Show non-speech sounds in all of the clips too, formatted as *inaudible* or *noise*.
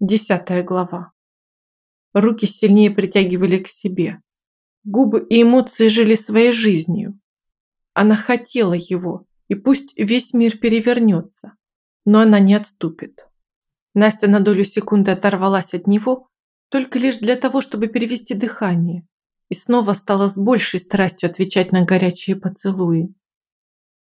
Десятая глава. Руки сильнее притягивали к себе. Губы и эмоции жили своей жизнью. Она хотела его, и пусть весь мир перевернется, но она не отступит. Настя на долю секунды оторвалась от него, только лишь для того, чтобы перевести дыхание, и снова стала с большей страстью отвечать на горячие поцелуи.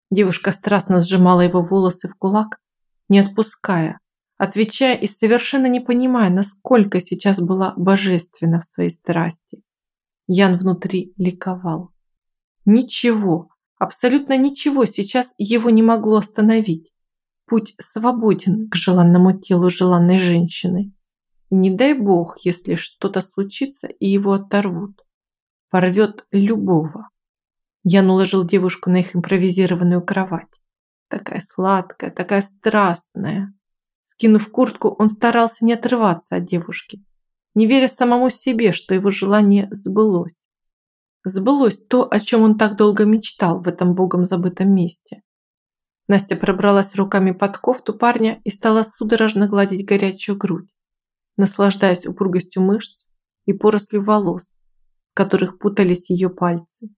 Девушка страстно сжимала его волосы в кулак, не отпуская, отвечая и совершенно не понимая, насколько сейчас была божественна в своей страсти. Ян внутри ликовал. Ничего, абсолютно ничего сейчас его не могло остановить. Путь свободен к желанному телу желанной женщины. И не дай бог, если что-то случится и его оторвут. Порвет любого. Ян уложил девушку на их импровизированную кровать. Такая сладкая, такая страстная. Скинув куртку, он старался не отрываться от девушки, не веря самому себе, что его желание сбылось. Сбылось то, о чем он так долго мечтал в этом богом забытом месте. Настя пробралась руками под кофту парня и стала судорожно гладить горячую грудь, наслаждаясь упругостью мышц и порослью волос, в которых путались ее пальцы.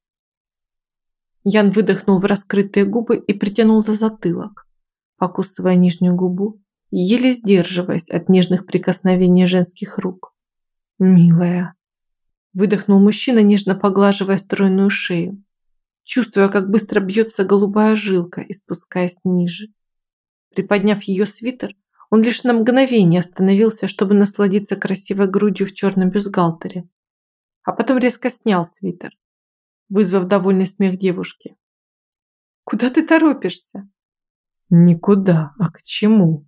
Ян выдохнул в раскрытые губы и притянул за затылок, покусывая нижнюю губу еле сдерживаясь от нежных прикосновений женских рук. «Милая!» Выдохнул мужчина, нежно поглаживая стройную шею, чувствуя, как быстро бьется голубая жилка и спускаясь ниже. Приподняв ее свитер, он лишь на мгновение остановился, чтобы насладиться красивой грудью в черном бюстгальтере, а потом резко снял свитер, вызвав довольный смех девушки. «Куда ты торопишься?» «Никуда. А к чему?»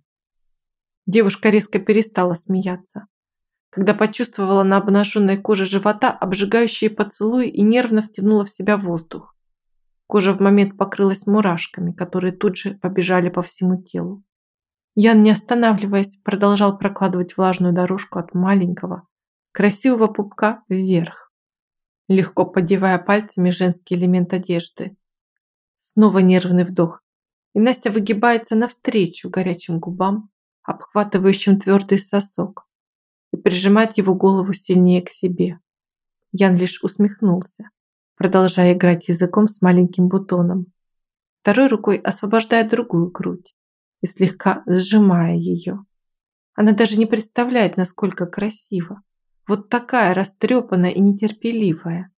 Девушка резко перестала смеяться, когда почувствовала на обнаженной коже живота обжигающие поцелуи и нервно втянула в себя воздух. Кожа в момент покрылась мурашками, которые тут же побежали по всему телу. Ян, не останавливаясь, продолжал прокладывать влажную дорожку от маленького, красивого пупка вверх, легко поддевая пальцами женский элемент одежды. Снова нервный вдох, и Настя выгибается навстречу горячим губам, обхватывающим твердый сосок, и прижимать его голову сильнее к себе. Ян лишь усмехнулся, продолжая играть языком с маленьким бутоном, второй рукой освобождая другую грудь и слегка сжимая ее. Она даже не представляет, насколько красиво. Вот такая растрепанная и нетерпеливая.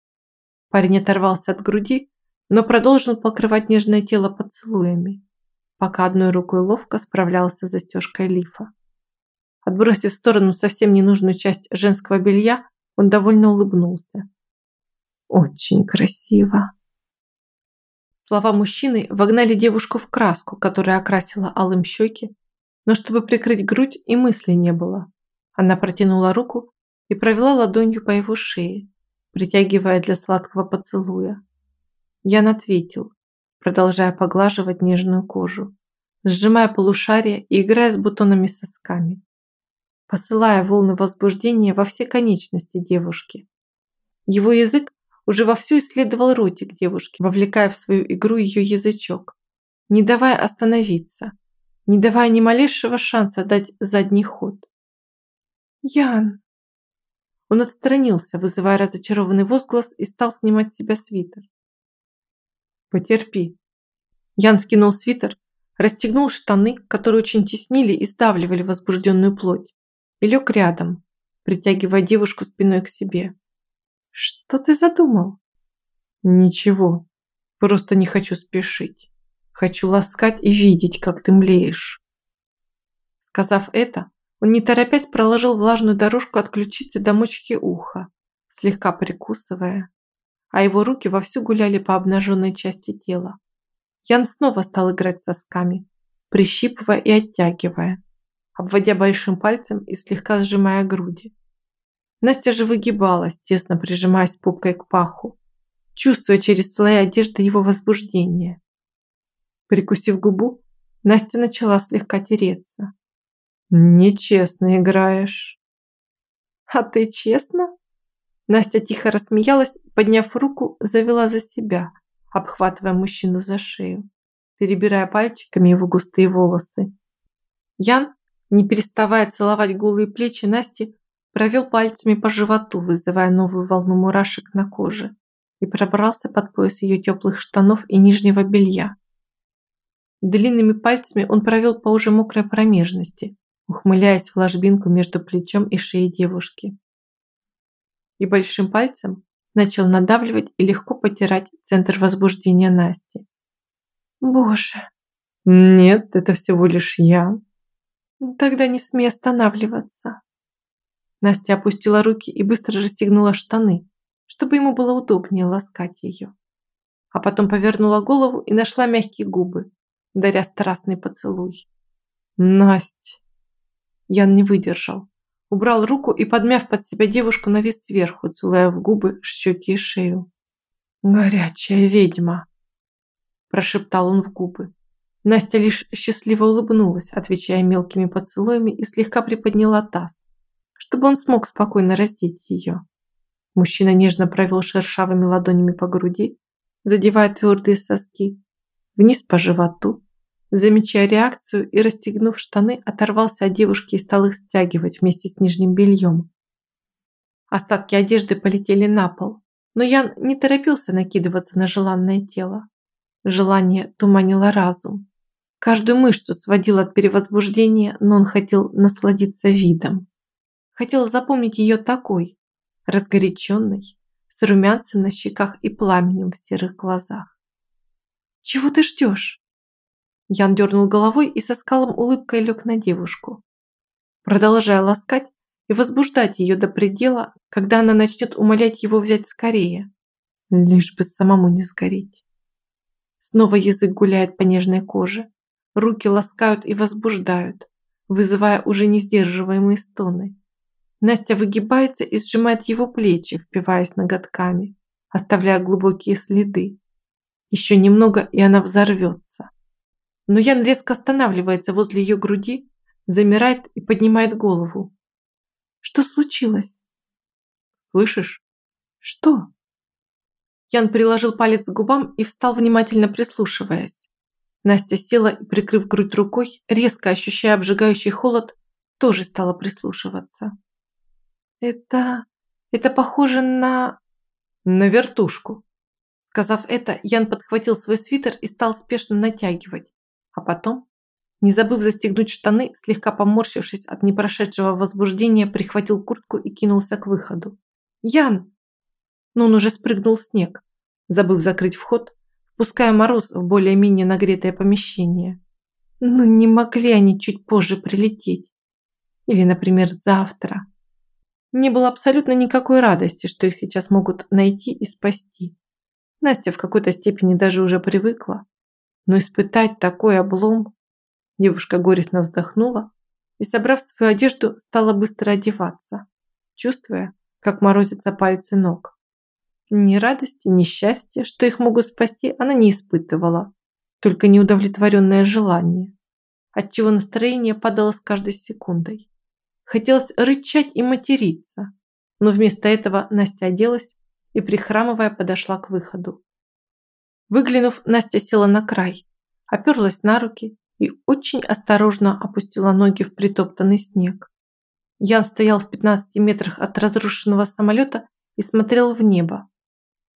Парень оторвался от груди, но продолжил покрывать нежное тело поцелуями пока одной рукой ловко справлялся с застежкой лифа. Отбросив в сторону совсем ненужную часть женского белья, он довольно улыбнулся. «Очень красиво!» Слова мужчины вогнали девушку в краску, которая окрасила алым щеки, но чтобы прикрыть грудь и мысли не было. Она протянула руку и провела ладонью по его шее, притягивая для сладкого поцелуя. Ян ответил, продолжая поглаживать нежную кожу, сжимая полушария и играя с бутонами сосками, посылая волны возбуждения во все конечности девушки. Его язык уже вовсю исследовал ротик девушки, вовлекая в свою игру ее язычок, не давая остановиться, не давая ни малейшего шанса дать задний ход. «Ян!» Он отстранился, вызывая разочарованный возглас и стал снимать с себя свитер. Потерпи. Ян скинул свитер, расстегнул штаны, которые очень теснили и сдавливали возбужденную плоть, и лег рядом, притягивая девушку спиной к себе. Что ты задумал? Ничего. Просто не хочу спешить. Хочу ласкать и видеть, как ты млеешь. Сказав это, он не торопясь проложил влажную дорожку от ключицы до мочки уха, слегка прикусывая а его руки вовсю гуляли по обнаженной части тела. Ян снова стал играть сосками, прищипывая и оттягивая, обводя большим пальцем и слегка сжимая груди. Настя же выгибалась, тесно прижимаясь попкой к паху, чувствуя через слои одежды его возбуждение. Прикусив губу, Настя начала слегка тереться. «Нечестно играешь». «А ты честно?» Настя тихо рассмеялась, подняв руку, завела за себя, обхватывая мужчину за шею, перебирая пальчиками его густые волосы. Ян, Не переставая целовать голые плечи Насти, провел пальцами по животу, вызывая новую волну мурашек на коже, и пробрался под пояс ее теплых штанов и нижнего белья. Длинными пальцами он провел по уже мокрой промежности, ухмыляясь в ложбинку между плечом и шеей девушки. И большим пальцем начал надавливать и легко потирать центр возбуждения Насти. «Боже!» «Нет, это всего лишь я». «Тогда не смей останавливаться». Настя опустила руки и быстро расстегнула штаны, чтобы ему было удобнее ласкать ее. А потом повернула голову и нашла мягкие губы, даря страстный поцелуй. «Насть!» Ян не выдержал. Убрал руку и, подмяв под себя девушку, навис сверху, целуя в губы, щеки и шею. «Горячая ведьма!» Прошептал он в губы. Настя лишь счастливо улыбнулась, отвечая мелкими поцелуями и слегка приподняла таз, чтобы он смог спокойно раздеть ее. Мужчина нежно провел шершавыми ладонями по груди, задевая твердые соски, вниз по животу, замечая реакцию и, расстегнув штаны, оторвался от девушки и стал их стягивать вместе с нижним бельем. Остатки одежды полетели на пол, но Ян не торопился накидываться на желанное тело. Желание туманило разум. Каждую мышцу сводил от перевозбуждения, но он хотел насладиться видом. Хотел запомнить ее такой, разгоряченной, с румянцем на щеках и пламенем в серых глазах. «Чего ты ждешь?» Ян дернул головой и со скалом улыбкой лег на девушку, продолжая ласкать и возбуждать ее до предела, когда она начнет умолять его взять скорее, лишь бы самому не сгореть. Снова язык гуляет по нежной коже, руки ласкают и возбуждают, вызывая уже не сдерживаемые стоны. Настя выгибается и сжимает его плечи, впиваясь ноготками, оставляя глубокие следы. Еще немного, и она взорвется. Но Ян резко останавливается возле ее груди, замирает и поднимает голову. Что случилось? Слышишь? Что? Ян приложил палец к губам и встал, внимательно прислушиваясь. Настя села и, прикрыв грудь рукой, резко ощущая обжигающий холод, тоже стала прислушиваться. «Это... это похоже на... на вертушку». Сказав это, Ян подхватил свой свитер и стал спешно натягивать. А потом, не забыв застегнуть штаны, слегка поморщившись от непрошедшего возбуждения, прихватил куртку и кинулся к выходу. «Ян!» Но он уже спрыгнул в снег, забыв закрыть вход, пуская мороз в более-менее нагретое помещение. Ну не могли они чуть позже прилететь. Или, например, завтра. Не было абсолютно никакой радости, что их сейчас могут найти и спасти. Настя в какой-то степени даже уже привыкла. Но испытать такой облом... Девушка горестно вздохнула и, собрав свою одежду, стала быстро одеваться, чувствуя, как морозятся пальцы ног. Ни радости, ни счастья, что их могут спасти, она не испытывала, только неудовлетворенное желание, отчего настроение падало с каждой секундой. Хотелось рычать и материться, но вместо этого Настя оделась и, прихрамывая, подошла к выходу. Выглянув, Настя села на край, оперлась на руки и очень осторожно опустила ноги в притоптанный снег. Ян стоял в 15 метрах от разрушенного самолета и смотрел в небо.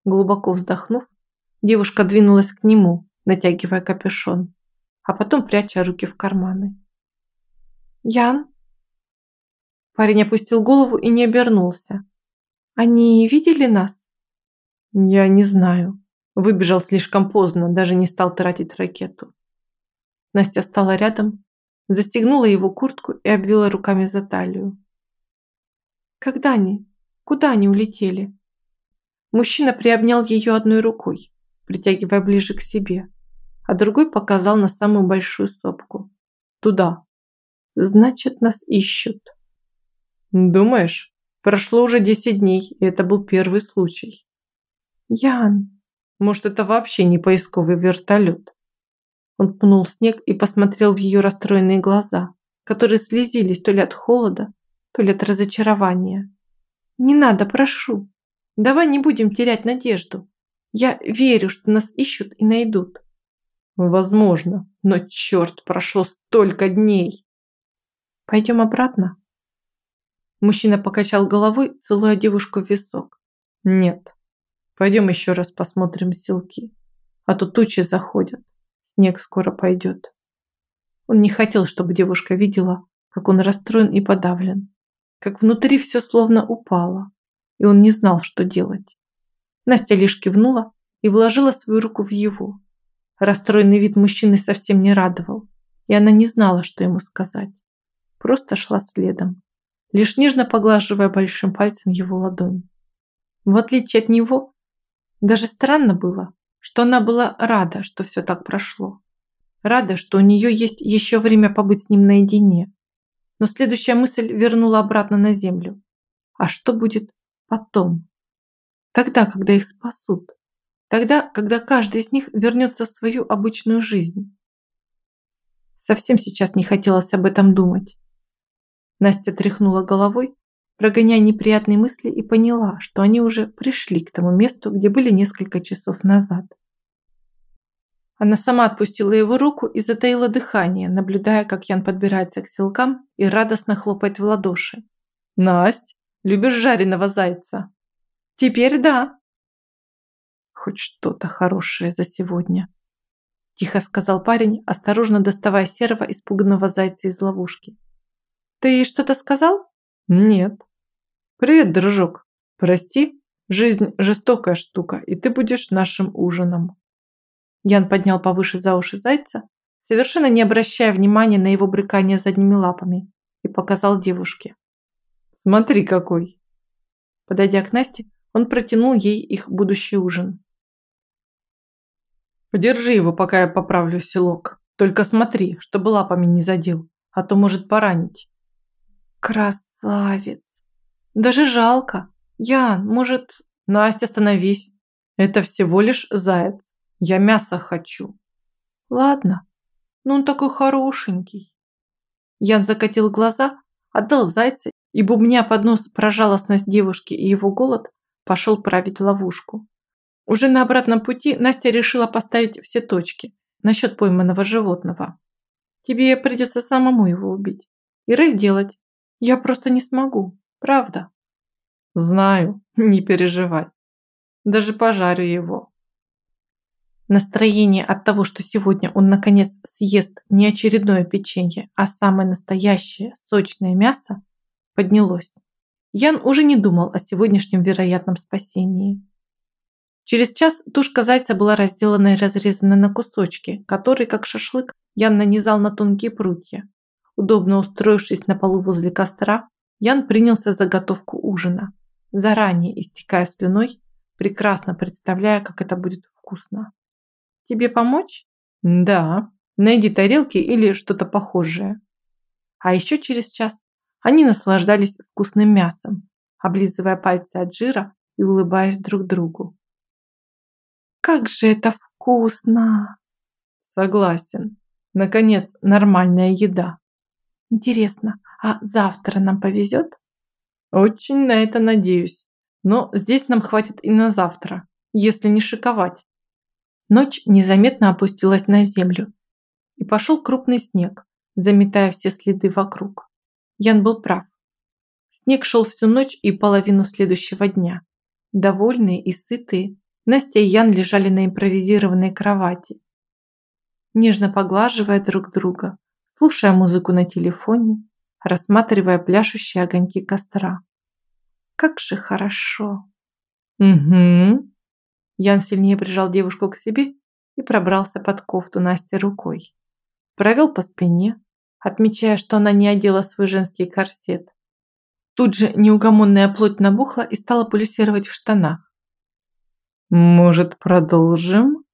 Глубоко вздохнув, девушка двинулась к нему, натягивая капюшон, а потом пряча руки в карманы. «Ян?» Парень опустил голову и не обернулся. «Они видели нас?» «Я не знаю». Выбежал слишком поздно, даже не стал тратить ракету. Настя стала рядом, застегнула его куртку и обвила руками за талию. «Когда они? Куда они улетели?» Мужчина приобнял ее одной рукой, притягивая ближе к себе, а другой показал на самую большую сопку. «Туда. Значит, нас ищут». Думаешь? Прошло уже 10 дней, и это был первый случай. Ян, может, это вообще не поисковый вертолет? Он пнул снег и посмотрел в ее расстроенные глаза, которые слезились то ли от холода, то ли от разочарования. Не надо, прошу. Давай не будем терять надежду. Я верю, что нас ищут и найдут. Возможно, но черт, прошло столько дней. Пойдем обратно?» Мужчина покачал головой, целуя девушку в висок. «Нет. Пойдем еще раз посмотрим селки. А то тучи заходят. Снег скоро пойдет». Он не хотел, чтобы девушка видела, как он расстроен и подавлен. Как внутри все словно упало. И он не знал, что делать. Настя лишь кивнула и вложила свою руку в его. Расстроенный вид мужчины совсем не радовал, и она не знала, что ему сказать. Просто шла следом лишь нежно поглаживая большим пальцем его ладонь. В отличие от него, даже странно было, что она была рада, что все так прошло. Рада, что у нее есть еще время побыть с ним наедине. Но следующая мысль вернула обратно на землю. А что будет потом? Тогда, когда их спасут. Тогда, когда каждый из них вернется в свою обычную жизнь. Совсем сейчас не хотелось об этом думать. Настя тряхнула головой, прогоняя неприятные мысли и поняла, что они уже пришли к тому месту, где были несколько часов назад. Она сама отпустила его руку и затаила дыхание, наблюдая, как Ян подбирается к селкам и радостно хлопает в ладоши. «Насть, любишь жареного зайца?» «Теперь да». «Хоть что-то хорошее за сегодня», – тихо сказал парень, осторожно доставая серого испуганного зайца из ловушки. Ты что-то сказал? Нет. Привет, дружок. Прости, жизнь жестокая штука, и ты будешь нашим ужином. Ян поднял повыше за уши зайца, совершенно не обращая внимания на его брыкание задними лапами, и показал девушке. Смотри какой. Подойдя к Насте, он протянул ей их будущий ужин. Подержи его, пока я поправлю селок. Только смотри, чтобы лапами не задел, а то может поранить. Красавец. Даже жалко. Ян, может... Настя, остановись. Это всего лишь заяц. Я мясо хочу. Ладно. Ну он такой хорошенький. Ян закатил глаза, отдал зайца и, бубня под нос про жалостность девушки и его голод, пошел править ловушку. Уже на обратном пути Настя решила поставить все точки насчет пойманного животного. Тебе придется самому его убить и разделать, я просто не смогу, правда. Знаю, *laughs* не переживай. Даже пожарю его. Настроение от того, что сегодня он наконец съест не очередное печенье, а самое настоящее сочное мясо, поднялось. Ян уже не думал о сегодняшнем вероятном спасении. Через час тушка зайца была разделана и разрезана на кусочки, которые, как шашлык, Ян нанизал на тонкие прутья. Удобно устроившись на полу возле костра, Ян принялся за готовку ужина, заранее истекая слюной, прекрасно представляя, как это будет вкусно. «Тебе помочь?» «Да. Найди тарелки или что-то похожее». А еще через час они наслаждались вкусным мясом, облизывая пальцы от жира и улыбаясь друг другу. «Как же это вкусно!» «Согласен. Наконец, нормальная еда». Интересно, а завтра нам повезет? Очень на это надеюсь. Но здесь нам хватит и на завтра, если не шиковать. Ночь незаметно опустилась на землю, и пошел крупный снег, заметая все следы вокруг. Ян был прав. Снег шел всю ночь и половину следующего дня. Довольные и сытые, Настя и Ян лежали на импровизированной кровати, нежно поглаживая друг друга, слушая музыку на телефоне, рассматривая пляшущие огоньки костра. Как же хорошо. Угу. Ян сильнее прижал девушку к себе и пробрался под кофту Насти рукой. Провел по спине, отмечая, что она не одела свой женский корсет. Тут же неугомонная плоть набухла и стала пульсировать в штанах. «Может, продолжим?»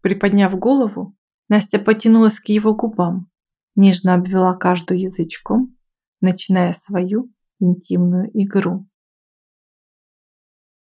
Приподняв голову, Настя потянулась к его губам, нежно обвела каждую язычком, начиная свою интимную игру.